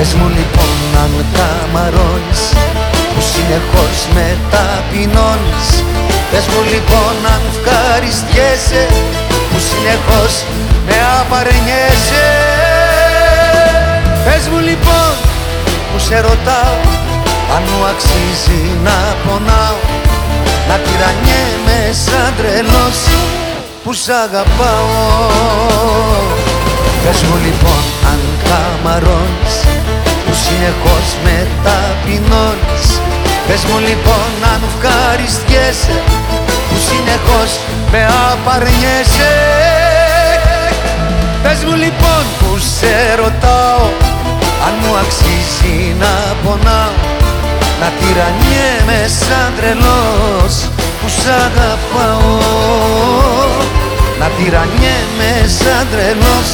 Πες μου λοιπόν αν καμαρώνεις Που συνεχώς μεταπεινώνεις. Πες μου λοιπόν αν ευχαριστιέσαι Που συνεχώς με απαρνιέσαι. Πες μου λοιπόν που σε ρωτάω Αν μου αξίζει να πονάω. Να τυραννιέμαι σαν τρελός που σ' αγαπάω. Πες μου λοιπόν αν καμαρώνεις Που συνεχώς μεταπεινώνεις Πες μου λοιπόν αν ευχαριστιέσαι Που συνεχώς με απαρνιέσαι. Πες μου λοιπόν που σε ρωτάω Αν μου αξίζει να πονάω. Να τυραννιέμαι σαν τρελός που σ' αγαπάω. Να τυραννιέμαι σαν τρελός